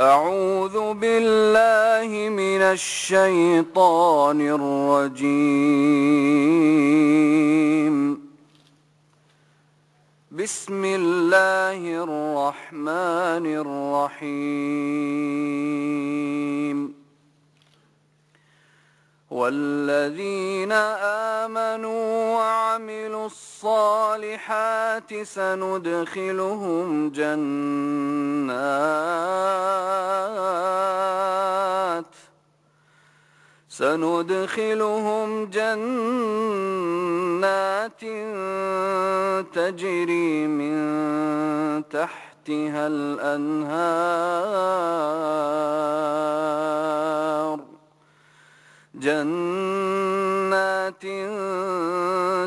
أعوذ بالله من الشيطان الرجيم. بسم الله الرحمن الرحيم. والذين آمنوا وعملوا الصالحات سندخلهم جنات سندخلهم جنات تجري من تحتها الأنهار. جنات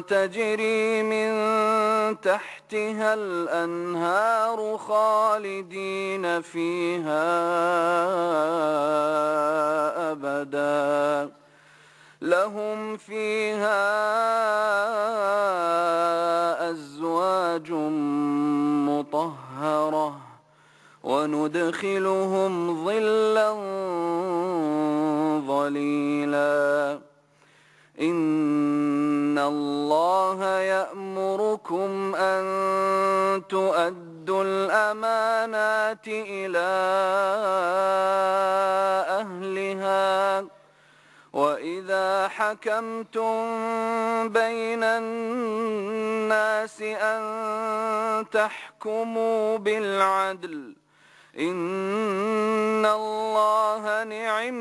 تجري من تحتها الأنهار خالدين فيها أبدا. لهم فيها أزواج مطهرة وندخلهم ظلا ظليلا. إن الله يأمركم أن تؤدوا الأمانات إلى أهلها. وإذا حكمتم بين الناس أن تحكموا بالعدل إن الله نعم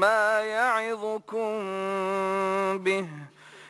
ما يعظكم به.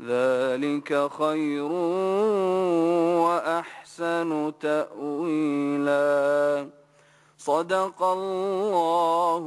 ذلك خير وأحسن تأويلا. صدق الله